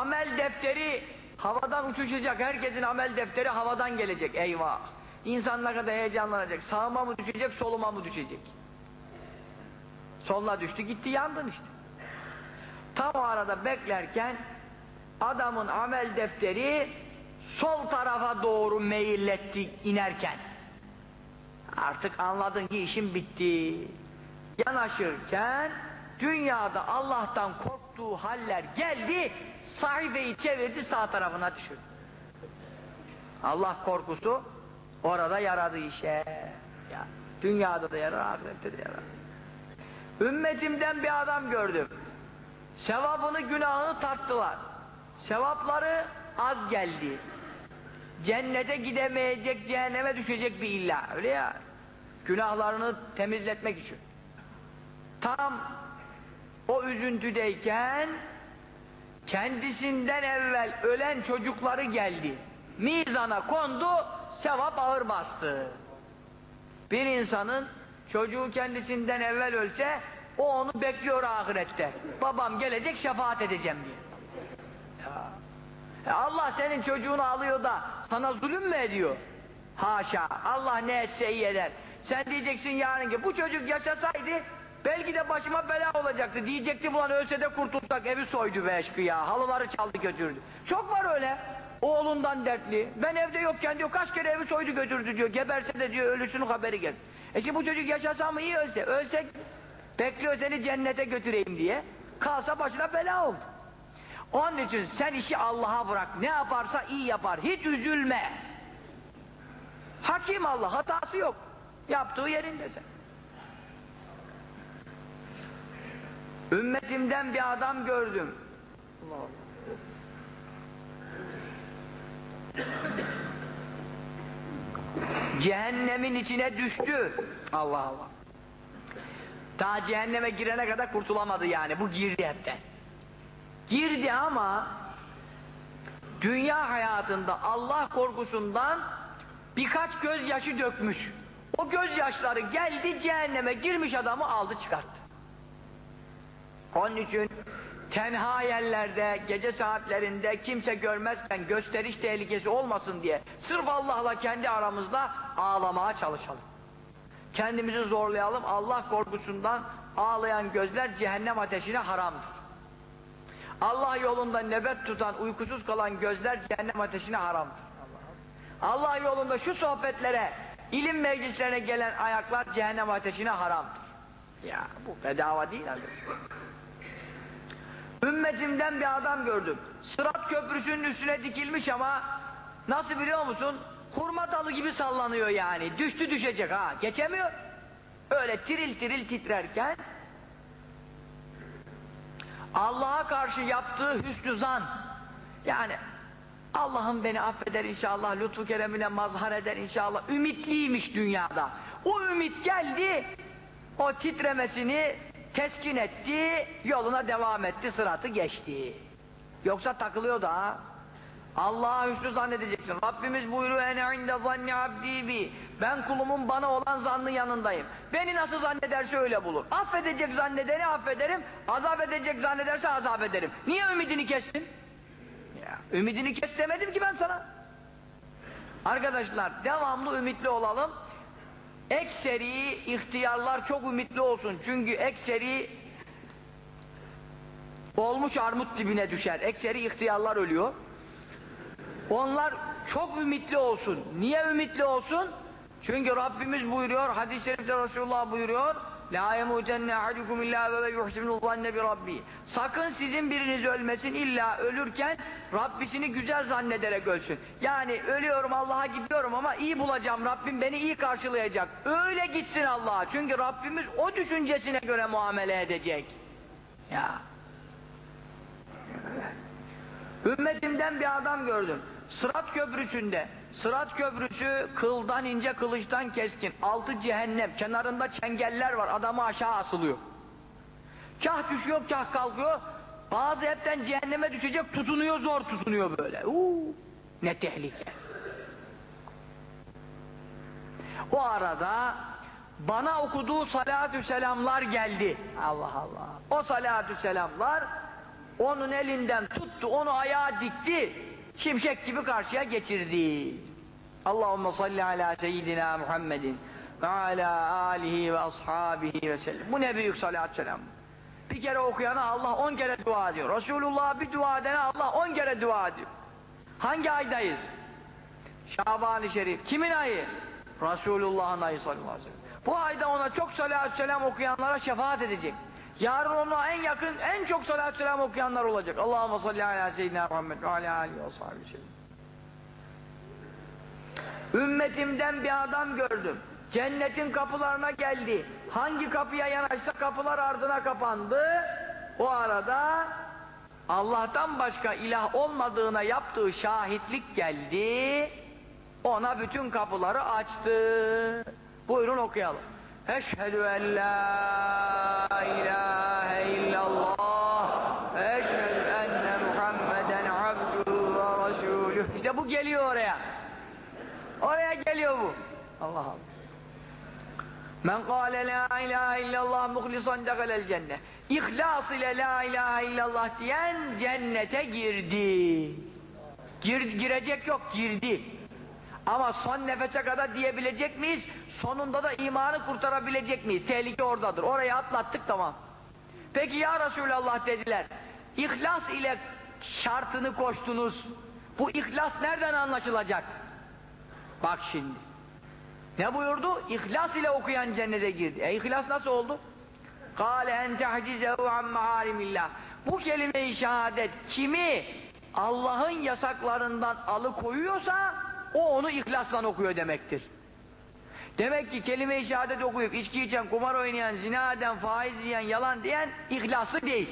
Amel defteri havadan uçuşacak. Herkesin amel defteri havadan gelecek. Eyvah. İnsan ne kadar heyecanlanacak. Sağıma mı düşecek, soluma mı düşecek? Solla düştü gitti yandın işte. Tam o arada beklerken adamın amel defteri sol tarafa doğru meyilletti inerken. Artık anladın ki işim bitti. Yanaşırken dünyada Allah'tan korktuğu haller geldi, sayfayı çevirdi sağ tarafına düşürdü. Allah korkusu orada yaradı işe. Ya, dünyada da yarar, ahirette de yarar. Ümmetimden bir adam gördüm. Sevabını günahını tarttılar. Sevapları az geldi. Cennete gidemeyecek, cehenneme düşecek bir illa. Öyle ya. Günahlarını temizletmek için. Tam o üzüntüdeyken kendisinden evvel ölen çocukları geldi. Mizana kondu, sevap ağır bastı. Bir insanın çocuğu kendisinden evvel ölse o onu bekliyor ahirette. Babam gelecek şefaat edeceğim diye. Ya. Ya Allah senin çocuğunu alıyor da sana zulüm mü ediyor? Haşa. Allah ne etse iyi eder. Sen diyeceksin yarın ki bu çocuk yaşasaydı belki de başıma bela olacaktı. Diyecekti ulan ölse de kurtulsak evi soydu be ya. Halıları çaldı götürdü. Çok var öyle. Oğlundan dertli. Ben evde yokken diyor kaç kere evi soydu götürdü diyor. Geberse de diyor ölüsünün haberi gelsin. E şimdi bu çocuk yaşasa mı iyi ölse. Ölsek bekliyor seni cennete götüreyim diye. Kalsa başına bela oldu. Onun için sen işi Allah'a bırak. Ne yaparsa iyi yapar. Hiç üzülme. Hakim Allah. Hatası yok. Yaptığı yerinde sen. Ümmetimden bir adam gördüm. Allah Allah. Cehennemin içine düştü. Allah Allah. Daha cehenneme girene kadar kurtulamadı yani. Bu girdi hepten. Girdi ama dünya hayatında Allah korkusundan birkaç gözyaşı dökmüş. O gözyaşları geldi cehenneme girmiş adamı aldı çıkarttı. Onun için tenha yerlerde, gece saatlerinde kimse görmezken gösteriş tehlikesi olmasın diye sırf Allah'la kendi aramızda ağlamaya çalışalım. Kendimizi zorlayalım. Allah korkusundan ağlayan gözler cehennem ateşine haramdır. Allah yolunda nöbet tutan, uykusuz kalan gözler cehennem ateşine haramdır. Allah yolunda şu sohbetlere, ilim meclislerine gelen ayaklar cehennem ateşine haramdır. Ya bu bedava değil abi. Ümmetimden bir adam gördüm. Sırat köprüsünün üstüne dikilmiş ama nasıl biliyor musun? Hurma dalı gibi sallanıyor yani. Düştü düşecek ha. Geçemiyor. Öyle tiril tiril titrerken Allah'a karşı yaptığı hüsnü zan yani Allah'ım beni affeder inşallah lütfu keremine mazhar eder inşallah ümitliymiş dünyada o ümit geldi o titremesini teskin etti yoluna devam etti sıratı geçti. Yoksa takılıyor da Allah'a hüsnü zannedeceksin. Rabbimiz buyuruyor ene inde zanni abdi bi. Ben kulumun bana olan zannı yanındayım. Beni nasıl zannederse öyle bulur. Affedecek zannedeni affederim azap edecek zannederse azap ederim. Niye ümidini kestin? Ya, ümidini kes demedim ki ben sana. Arkadaşlar devamlı ümitli olalım ekseri ihtiyarlar çok ümitli olsun çünkü ekseri olmuş armut dibine düşer ekseri ihtiyarlar ölüyor onlar çok ümitli olsun. Niye ümitli olsun? Çünkü Rabbimiz buyuruyor, hadis-i şerifte Resulullah buyuruyor, La yemutenne ahadukum illa ve yuhsinu zanne bi rabbi. Sakın sizin biriniz ölmesin illa ölürken Rabbisini güzel zannederek ölsün. Yani ölüyorum Allah'a gidiyorum ama iyi bulacağım Rabbim beni iyi karşılayacak. Öyle gitsin Allah'a. Çünkü Rabbimiz o düşüncesine göre muamele edecek. Ya. Ümmetimden bir adam gördüm. Sırat köprüsünde. Sırat köprüsü kıldan ince kılıçtan keskin. Altı cehennem. Kenarında çengeller var. Adamı aşağı asılıyor. Kah düşüyor kah kalkıyor. Bazı hepten cehenneme düşecek tutunuyor zor tutunuyor böyle. Uuu, ne tehlike. O arada bana okuduğu salatü selamlar geldi. Allah Allah. O salatü selamlar onun elinden tuttu, onu ayağa dikti, şimşek gibi karşıya geçirdi. Allahümme salli ala seyyidina Muhammedin ve ala alihi ve ashabihi ve sellem. Bu ne büyük salat selam. Bir kere okuyana Allah on kere dua ediyor. Resulullah bir dua edene Allah on kere dua ediyor. Hangi aydayız? Şaban-ı Şerif. Kimin ayı? Resulullah'ın ayı sallallahu aleyhi ve sellem. Bu ayda ona çok salatü selam okuyanlara şefaat edecek. Yarın ona en yakın, en çok salatü selam okuyanlar olacak. Allahümme salli ala seyyidina Muhammed ve ala alihi ve sahibi sellem. Ümmetimden bir adam gördüm. Cennetin kapılarına geldi. Hangi kapıya yanaşsa kapılar ardına kapandı. O arada Allah'tan başka ilah olmadığına yaptığı şahitlik geldi. Ona bütün kapıları açtı. Buyurun okuyalım. Eşhedü en la ilahe illallah Eşhedü enne Muhammeden abduhu ve resuluh İşte bu geliyor oraya. Oraya geliyor bu. Allah Allah. Men kâle la ilahe illallah muhlisan degelel cennet. İhlas ile la ilahe illallah diyen cennete girdi. Gir, girecek yok, girdi. Ama son nefese kadar diyebilecek miyiz? Sonunda da imanı kurtarabilecek miyiz? Tehlike oradadır. Orayı atlattık tamam. Peki ya Resulallah dediler. İhlas ile şartını koştunuz. Bu ihlas nereden anlaşılacak? Bak şimdi. Ne buyurdu? İhlas ile okuyan cennete girdi. E ihlas nasıl oldu? Kâle en tehcizehu an ma'alimillah. Bu kelime-i şehadet kimi Allah'ın yasaklarından alıkoyuyorsa o onu ihlasla okuyor demektir. Demek ki kelime-i şehadet okuyup içki içen, kumar oynayan, zina eden, faiz yiyen, yalan diyen ihlaslı değil.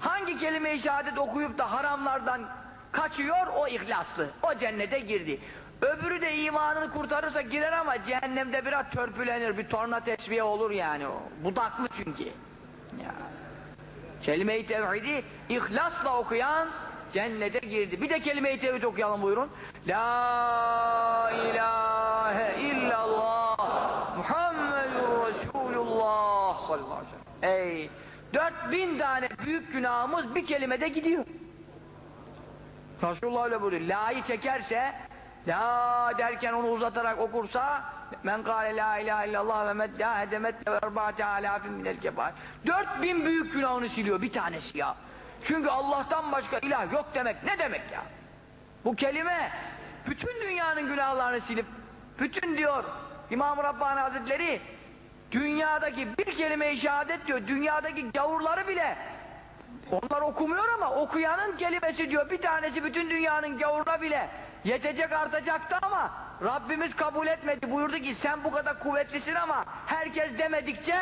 Hangi kelime-i şehadet okuyup da haramlardan kaçıyor o ihlaslı. O cennete girdi. Öbürü de imanını kurtarırsa girer ama cehennemde biraz törpülenir. Bir torna tesviye olur yani o. Budaklı çünkü. Kelime-i tevhidi ihlasla okuyan cennete girdi. Bir de kelime-i tevhid okuyalım buyurun. La ilahe illallah Muhammedur Resulullah sallallahu aleyhi ve sellem. Ey 4000 tane büyük günahımız bir kelimede gidiyor. Resulullah öyle buyuruyor. La'yı çekerse La derken onu uzatarak okursa men kâle la ilahe illallah ve medda hedemet ve erbâte alâfin minel kebair. Dört bin büyük günahını siliyor bir tanesi ya. Çünkü Allah'tan başka ilah yok demek ne demek ya? Bu kelime bütün dünyanın günahlarını silip bütün diyor İmam-ı Rabbani Hazretleri dünyadaki bir kelime-i şehadet diyor dünyadaki gavurları bile onlar okumuyor ama okuyanın kelimesi diyor bir tanesi bütün dünyanın gavuruna bile yetecek artacaktı ama Rabbimiz kabul etmedi buyurdu ki sen bu kadar kuvvetlisin ama herkes demedikçe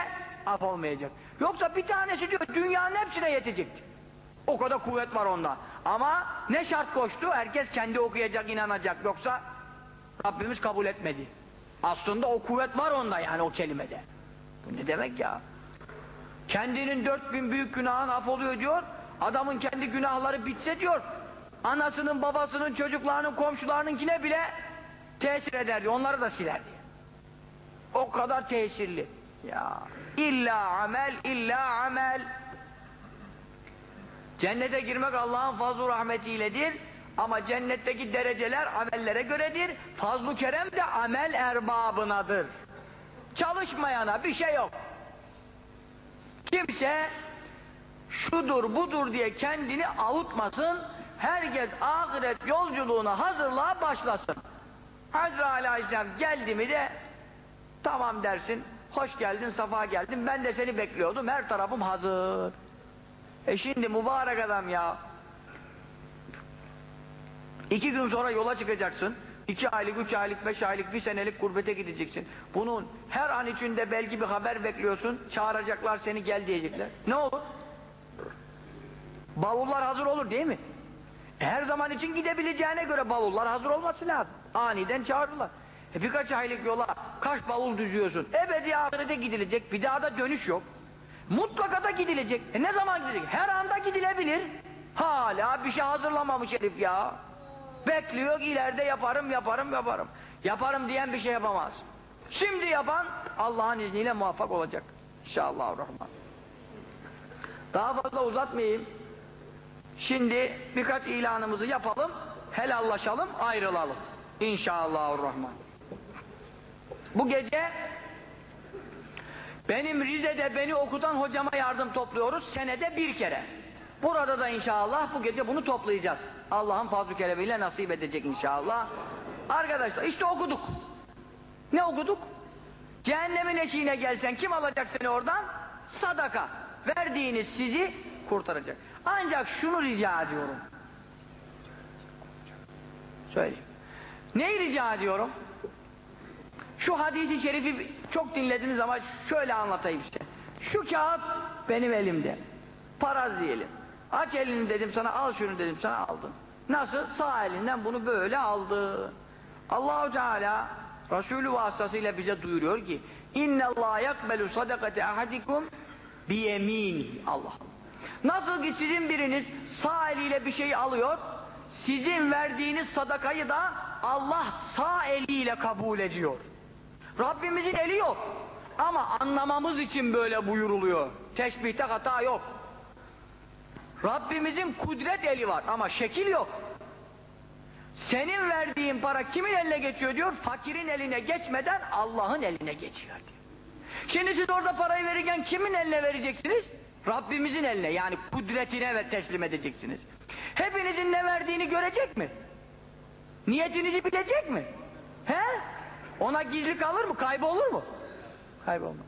af olmayacak. Yoksa bir tanesi diyor dünyanın hepsine yetecekti. O kadar kuvvet var onda. Ama ne şart koştu? Herkes kendi okuyacak, inanacak. Yoksa Rabbimiz kabul etmedi. Aslında o kuvvet var onda yani o kelimede. Bu ne demek ya? Kendinin dört bin büyük günahın af oluyor diyor. Adamın kendi günahları bitse diyor. Anasının, babasının, çocuklarının, komşularınınkine bile tesir ederdi. Onları da silerdi. O kadar tesirli. Ya illa amel, illa amel. Cennete girmek Allah'ın fazl-ı rahmetiyledir. Ama cennetteki dereceler amellere göredir. Fazl-ı kerem de amel erbabınadır. Çalışmayana bir şey yok. Kimse şudur budur diye kendini avutmasın. Herkes ahiret yolculuğuna hazırlığa başlasın. Hazreti Aleyhisselam geldi mi de tamam dersin. Hoş geldin, safa geldin. Ben de seni bekliyordum. Her tarafım hazır. E şimdi mübarek adam ya. İki gün sonra yola çıkacaksın. İki aylık, üç aylık, beş aylık, bir senelik gurbete gideceksin. Bunun her an içinde belki bir haber bekliyorsun. Çağıracaklar seni gel diyecekler. Ne olur? Bavullar hazır olur değil mi? E her zaman için gidebileceğine göre bavullar hazır olması lazım. Aniden çağırırlar. E birkaç aylık yola kaç bavul düzüyorsun? Ebedi ahirete gidilecek. Bir daha da dönüş yok. Mutlaka da gidilecek. E ne zaman gidecek? Her anda gidilebilir. Hala bir şey hazırlamamış herif ya. Bekliyor ileride yaparım yaparım yaparım. Yaparım diyen bir şey yapamaz. Şimdi yapan Allah'ın izniyle muvaffak olacak. İnşallah rahman. Daha fazla uzatmayayım. Şimdi birkaç ilanımızı yapalım, helallaşalım, ayrılalım. İnşallahurrahman. Bu gece benim Rize'de beni okutan hocama yardım topluyoruz senede bir kere. Burada da inşallah bu gece bunu toplayacağız. Allah'ın fazl-ı nasip edecek inşallah. Arkadaşlar işte okuduk. Ne okuduk? Cehennemin eşiğine gelsen kim alacak seni oradan? Sadaka. Verdiğiniz sizi kurtaracak. Ancak şunu rica ediyorum. Söyleyeyim. Neyi rica ediyorum? Şu hadisi şerifi çok dinlediniz ama şöyle anlatayım size. Şu kağıt benim elimde. Paraz diyelim. Aç elini dedim sana al şunu dedim sana aldım. Nasıl? Sağ elinden bunu böyle aldı. Allahu Teala Resulü vasıtasıyla bize duyuruyor ki İnne Allah yakbelu sadakate ahadikum bi yemini Allah. Nasıl ki sizin biriniz sağ eliyle bir şey alıyor, sizin verdiğiniz sadakayı da Allah sağ eliyle kabul ediyor. Rabbimizin eli yok. Ama anlamamız için böyle buyuruluyor. Teşbihte hata yok. Rabbimizin kudret eli var ama şekil yok. Senin verdiğin para kimin eline geçiyor diyor? Fakirin eline geçmeden Allah'ın eline geçiyor diyor. Şimdi siz orada parayı verirken kimin eline vereceksiniz? Rabbimizin eline yani kudretine ve teslim edeceksiniz. Hepinizin ne verdiğini görecek mi? Niyetinizi bilecek mi? He? Ona gizli kalır mı? Kaybolur mu? Kaybolmaz.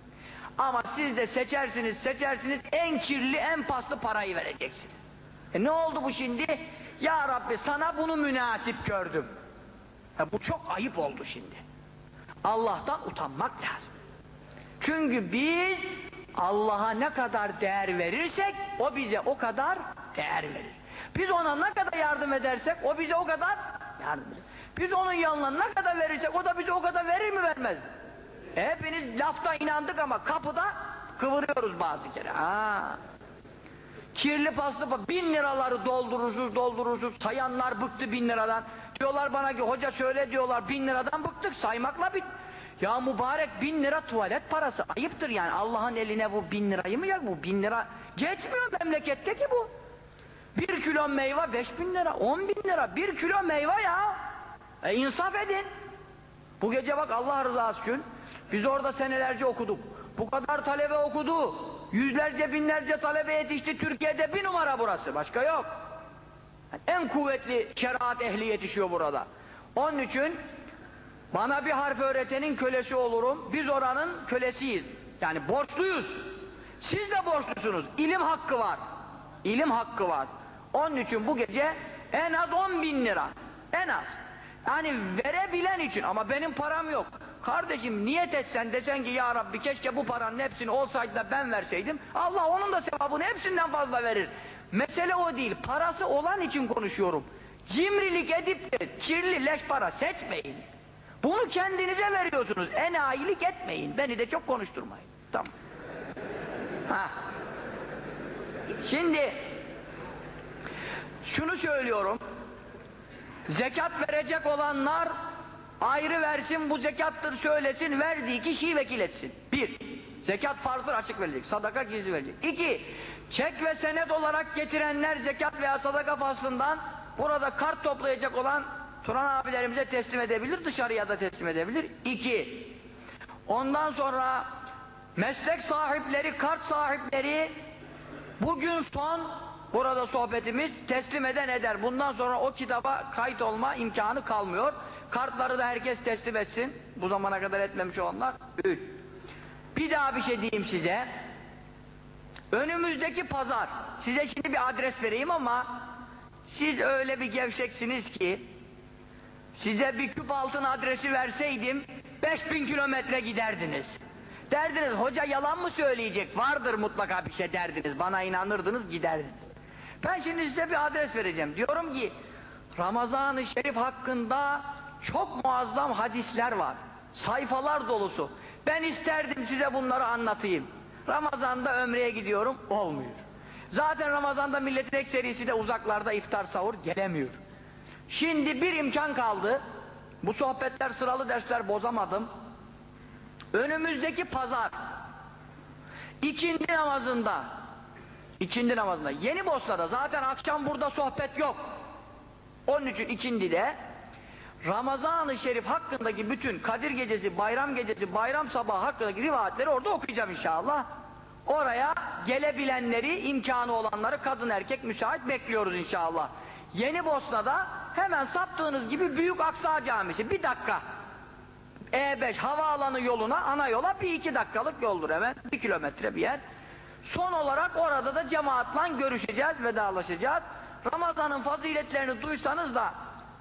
Ama siz de seçersiniz, seçersiniz en kirli, en paslı parayı vereceksiniz. E ne oldu bu şimdi? Ya Rabbi sana bunu münasip gördüm. E bu çok ayıp oldu şimdi. Allah'tan utanmak lazım. Çünkü biz Allah'a ne kadar değer verirsek o bize o kadar değer verir. Biz ona ne kadar yardım edersek o bize o kadar yardım eder. Biz onun yanına ne kadar verirsek o da bize o kadar verir mi vermez mi? Hepiniz lafta inandık ama kapıda kıvırıyoruz bazı kere. Ha. Kirli paslı pa- bin liraları doldurursunuz doldurursunuz sayanlar bıktı bin liradan. Diyorlar bana ki hoca söyle diyorlar bin liradan bıktık saymakla bit. Ya mübarek bin lira tuvalet parası ayıptır yani Allah'ın eline bu bin lirayı mı ya bu bin lira geçmiyor memlekette ki bu. Bir kilo meyve beş bin lira on bin lira bir kilo meyve ya. E insaf edin. Bu gece bak Allah rızası için biz orada senelerce okuduk. Bu kadar talebe okudu. Yüzlerce binlerce talebe yetişti. Türkiye'de bir numara burası. Başka yok. En kuvvetli şeriat ehli yetişiyor burada. Onun için bana bir harf öğretenin kölesi olurum. Biz oranın kölesiyiz. Yani borçluyuz. Siz de borçlusunuz. İlim hakkı var. İlim hakkı var. Onun için bu gece en az 10 bin lira. En az. Yani verebilen için ama benim param yok. Kardeşim niyet etsen desen ki ya Rabbi keşke bu paranın hepsini olsaydı da ben verseydim. Allah onun da sevabını hepsinden fazla verir. Mesele o değil. Parası olan için konuşuyorum. Cimrilik edip de kirli leş para seçmeyin. Bunu kendinize veriyorsunuz. Enayilik etmeyin. Beni de çok konuşturmayın. Tamam. Ha. Şimdi şunu söylüyorum. Zekat verecek olanlar ayrı versin bu zekattır söylesin verdiği kişiyi vekil etsin. Bir, zekat farzdır açık verilecek. Sadaka gizli verilecek. İki, çek ve senet olarak getirenler zekat veya sadaka faslından burada kart toplayacak olan Turan abilerimize teslim edebilir, dışarıya da teslim edebilir. İki, ondan sonra meslek sahipleri, kart sahipleri bugün son burada sohbetimiz teslim eden eder. Bundan sonra o kitaba kayıt olma imkanı kalmıyor. Kartları da herkes teslim etsin. Bu zamana kadar etmemiş olanlar. Üç. Bir daha bir şey diyeyim size. Önümüzdeki pazar. Size şimdi bir adres vereyim ama siz öyle bir gevşeksiniz ki size bir küp altın adresi verseydim 5000 kilometre giderdiniz. Derdiniz hoca yalan mı söyleyecek? Vardır mutlaka bir şey derdiniz. Bana inanırdınız giderdiniz. Ben şimdi size bir adres vereceğim. Diyorum ki Ramazan-ı Şerif hakkında çok muazzam hadisler var. Sayfalar dolusu. Ben isterdim size bunları anlatayım. Ramazan'da ömreye gidiyorum, olmuyor. Zaten Ramazan'da milletin ekserisi de uzaklarda iftar sahur gelemiyor. Şimdi bir imkan kaldı. Bu sohbetler sıralı dersler bozamadım. Önümüzdeki pazar ikindi namazında ikindi namazında Yeni Bosna'da zaten akşam burada sohbet yok. Onun için ikindi de Ramazan-ı Şerif hakkındaki bütün Kadir Gecesi, Bayram Gecesi, Bayram Sabahı hakkındaki rivayetleri orada okuyacağım inşallah. Oraya gelebilenleri, imkanı olanları kadın erkek müsait bekliyoruz inşallah. Yeni Bosna'da hemen saptığınız gibi Büyük Aksa Camisi. Bir dakika. E5 havaalanı yoluna, ana yola bir iki dakikalık yoldur hemen. Bir kilometre bir yer. Son olarak orada da cemaatla görüşeceğiz, vedalaşacağız. Ramazan'ın faziletlerini duysanız da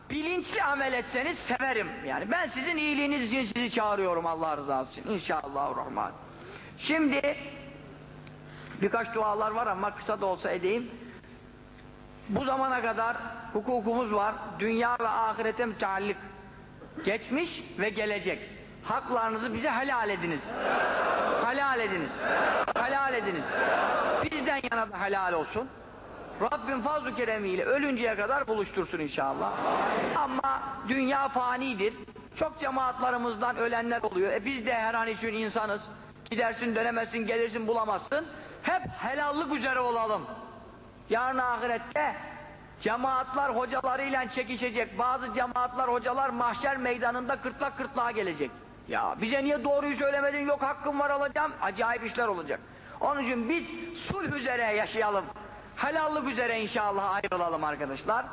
bilinçli amel etseniz severim. Yani ben sizin iyiliğiniz için sizi çağırıyorum Allah rızası için. İnşallahurrahman. Şimdi birkaç dualar var ama kısa da olsa edeyim. Bu zamana kadar hukukumuz var. Dünya ve ahirete müteallik. Geçmiş ve gelecek. Haklarınızı bize helal ediniz. Helal ediniz. Helal ediniz. Bizden yana da helal olsun. Rabbim fazl-ı keremiyle ölünceye kadar buluştursun inşallah. Ama dünya fanidir. Çok cemaatlarımızdan ölenler oluyor. E biz de her an için insanız. Gidersin dönemezsin gelirsin bulamazsın. Hep helallık üzere olalım. Yarın ahirette cemaatler hocalarıyla çekişecek. Bazı cemaatler hocalar mahşer meydanında kırtlak kırtlağa gelecek. Ya bize niye doğruyu söylemedin yok hakkım var alacağım. Acayip işler olacak. Onun için biz sulh üzere yaşayalım. Helallık üzere inşallah ayrılalım arkadaşlar.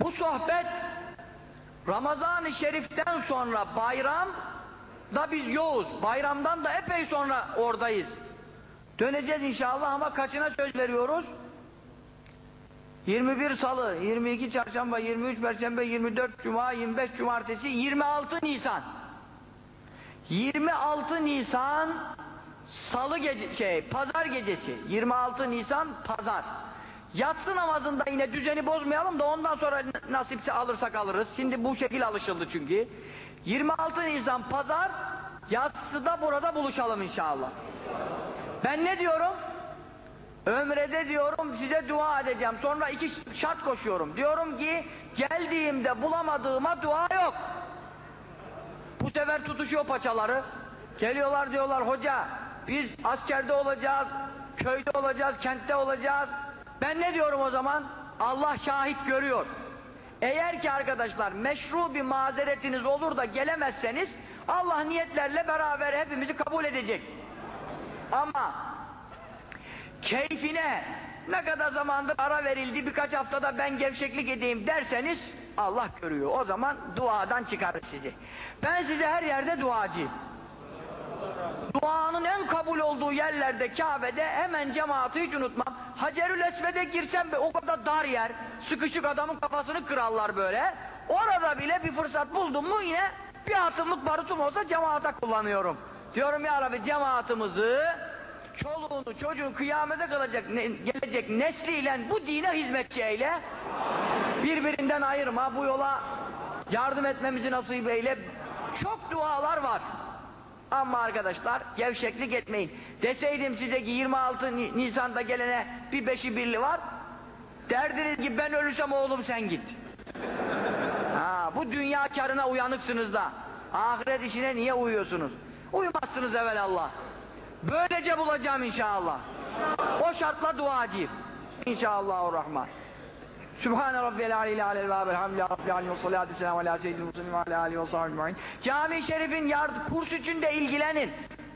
Bu sohbet Ramazan-ı Şerif'ten sonra bayram da biz yoğuz. Bayramdan da epey sonra oradayız. Döneceğiz inşallah ama kaçına söz veriyoruz? 21 Salı, 22 Çarşamba, 23 Perşembe, 24 Cuma, 25 Cumartesi, 26 Nisan. 26 Nisan Salı gece şey, Pazar gecesi. 26 Nisan Pazar. Yatsı namazında yine düzeni bozmayalım da ondan sonra nasipse alırsak alırız. Şimdi bu şekil alışıldı çünkü. 26 Nisan Pazar yatsıda burada buluşalım inşallah. Ben ne diyorum? Ömrede diyorum size dua edeceğim. Sonra iki şart koşuyorum. Diyorum ki geldiğimde bulamadığıma dua yok. Bu sefer tutuşuyor paçaları. Geliyorlar diyorlar hoca biz askerde olacağız, köyde olacağız, kentte olacağız. Ben ne diyorum o zaman? Allah şahit görüyor. Eğer ki arkadaşlar meşru bir mazeretiniz olur da gelemezseniz Allah niyetlerle beraber hepimizi kabul edecek. Ama keyfine ne kadar zamandır ara verildi birkaç haftada ben gevşeklik edeyim derseniz Allah görüyor. O zaman duadan çıkarır sizi. Ben size her yerde duacıyım. Duanın en kabul olduğu yerlerde Kabe'de hemen cemaati hiç unutmam. Hacerül Esved'e girsem be o kadar dar yer. Sıkışık adamın kafasını kırarlar böyle. Orada bile bir fırsat buldum mu yine bir atımlık barutum olsa cemaate kullanıyorum. Diyorum ya Rabbi cemaatimizi çoluğunu çocuğun kıyamete kalacak ne, gelecek nesliyle bu dine hizmetçi eyle. Birbirinden ayırma bu yola yardım etmemizi nasip eyle. Çok dualar var. Ama arkadaşlar gevşeklik etmeyin. Deseydim size ki 26 Nisan'da gelene bir beşi birli var. Derdiniz ki ben ölürsem oğlum sen git. Ha, bu dünya karına uyanıksınız da. Ahiret işine niye uyuyorsunuz? Uyumazsınız evvelallah. Böylece bulacağım inşallah. O şartla duacıyım. İnşallahurrahman. Sübhane Rabbiyel Aleyhi Aleyhi ve Elhamdülillah Rabbil Aleyhi ve salatu selamu ala seyyidil muslimin ve ala aleyhi ve sahibi Cami-i Şerif'in yardım, kurs içinde ilgilenin.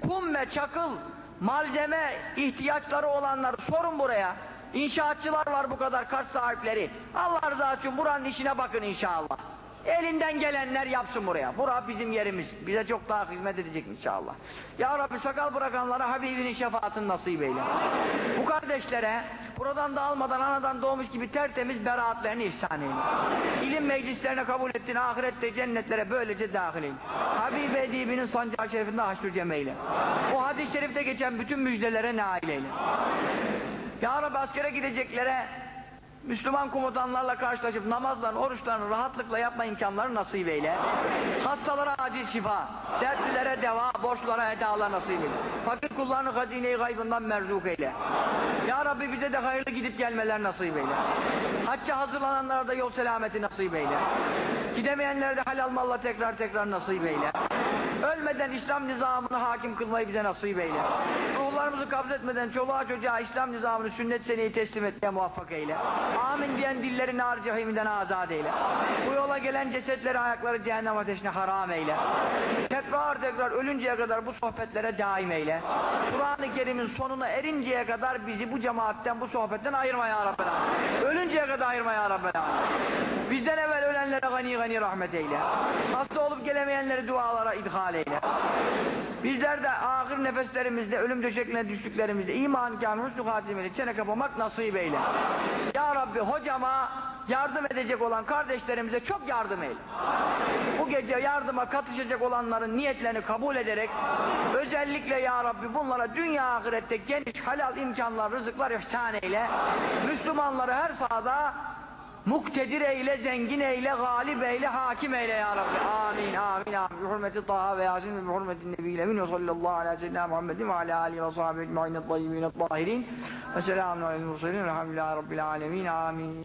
Kum ve çakıl, malzeme ihtiyaçları olanları sorun buraya. İnşaatçılar var bu kadar kart sahipleri. Allah rızası için buranın işine bakın inşallah. Elinden gelenler yapsın buraya. Bura bizim yerimiz. Bize çok daha hizmet edecek inşallah. Ya Rabbi sakal bırakanlara Habibinin şefaatini nasip eyle. Bu kardeşlere buradan da almadan anadan doğmuş gibi tertemiz beraatlerini ihsan eyle. İlim meclislerine kabul ettin ahirette cennetlere böylece dahil eyle. Habib Edibinin sancağı şerifinde haşrü cemeyle. O hadis-i şerifte geçen bütün müjdelere nail eyle. Ya Rabbi askere gideceklere Müslüman komutanlarla karşılaşıp namazlarını, oruçlarını rahatlıkla yapma imkanları nasip eyle. Hastalara acil şifa, dertlilere deva, borçlara edalar nasip eyle. Fakir kullarını hazine-i gaybından merzuk eyle. Ya Rabbi bize de hayırlı gidip gelmeler nasip eyle. Hacca hazırlananlara da yol selameti nasip eyle. Gidemeyenlere de halal malla tekrar tekrar nasip eyle. Ölmeden İslam nizamını hakim kılmayı bize nasip eyle. Ruhlarımızı kabz etmeden çoluğa çocuğa İslam nizamını sünnet seneyi teslim etmeye muvaffak eyle. Amin diyen dilleri nar cehiminden azat eyle. Bu yola gelen cesetleri ayakları cehennem ateşine haram eyle. Tekrar tekrar ölünceye kadar bu sohbetlere daim eyle. Kur'an-ı Kerim'in sonuna erinceye kadar bizi bu cemaatten, bu sohbetten ayırma ya Rabbi. Ölünceye kadar ayırma ya Rabbi. Bizden evvel ölenlere gani gani rahmet eyle. Hasta olup gelemeyenleri dualara idhal eyle. Bizler de ahir nefeslerimizde, ölüm döşeklerine düştüklerimizde iman kâmil hüsnü hatimeyle çene kapamak nasip eyle. Ya Rabbi hocama yardım edecek olan kardeşlerimize çok yardım eyle. Bu gece yardıma katışacak olanların niyetlerini kabul ederek özellikle ya Rabbi bunlara dünya ahirette geniş halal imkanlar, rızıklar ihsan eyle. Müslümanları her sahada muktedir eyle, zengin eyle, galip eyle, hakim eyle ya Rabbi. Amin, amin, amin. Bi hurmeti Taha ve Yasin ve bi hurmeti Nebiyle min ve sallallahu ala seyyidina Muhammedin ve ala alihi ve sahibi ecma'in tayyibin tahirin ve selamun aleyhi ve sellem velhamdülillahi rabbil alemin. Amin.